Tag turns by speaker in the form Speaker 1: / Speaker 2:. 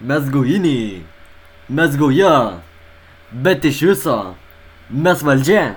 Speaker 1: mes gaujiniai mes gauja bet iš viso mes valdžia